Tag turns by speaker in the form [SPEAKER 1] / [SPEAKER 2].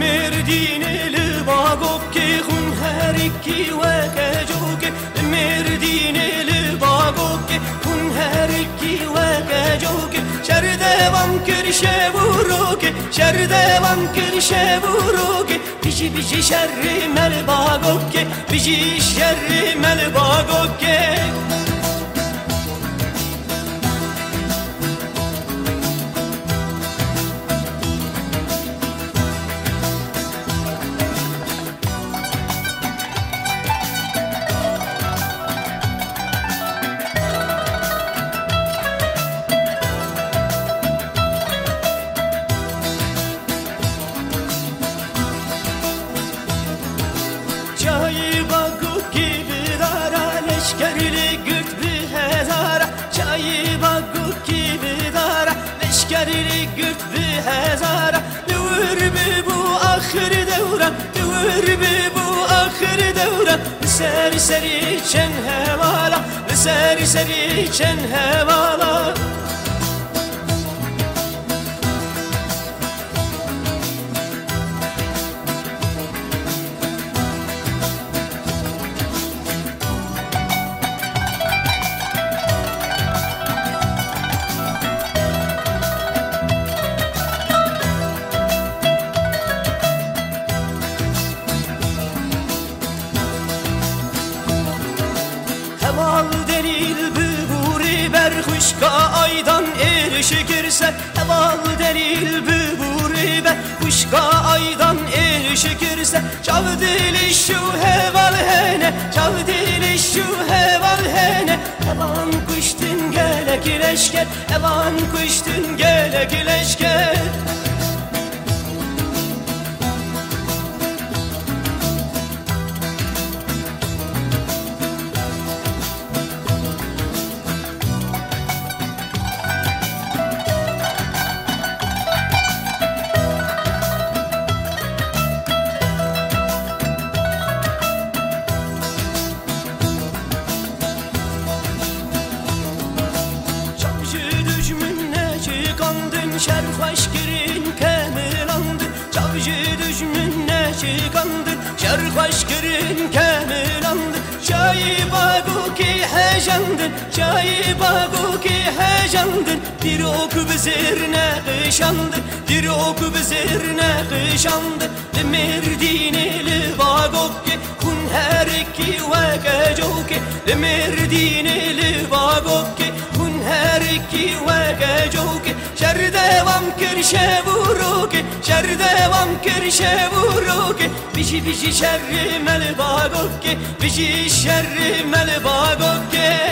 [SPEAKER 1] مردین لباگوب که خون هرکی و کجو که مردین لباگوب که خون هرکی و کجو که شر دوام کر شبورو که شر دوام کر شبورو که بیشی بیشی شر مل باگوب که بیشی شر مل باگوب که Çayı bakıp gibi dara Leşkerli gürt bir hezara. Çayı bakıp gibi dara Leşkerli gürt bir hezara. Dövür bir bu ahir devran Dövür bir bu ahir devran? Seri seri çen hevala Seri seri çen hevala Heval delil büburi berhuşka aydan erişikirse Heval delil büburi berhuşka aydan erişikirse Çav dili şu heval hene Çav dili şu heval hene. Hevan kuştun gelek leşker Hevan kuştun gelek çıkandın şerhaş girin kemilandı Çavcı düşmünne çıkandın şerhaş girin kemilandı Çayı bagu ki hecandın Çayı bagu ki hecandın Bir ok bizirne kışandın Bir ok bizirne kışandın Demirdini li bagokke Kun her iki veke joke. Demirdini li devam kirşe vuruke Şer devam kirşe vuruke. Bici bici şerri mel bagokke Bici şerri mel bagokke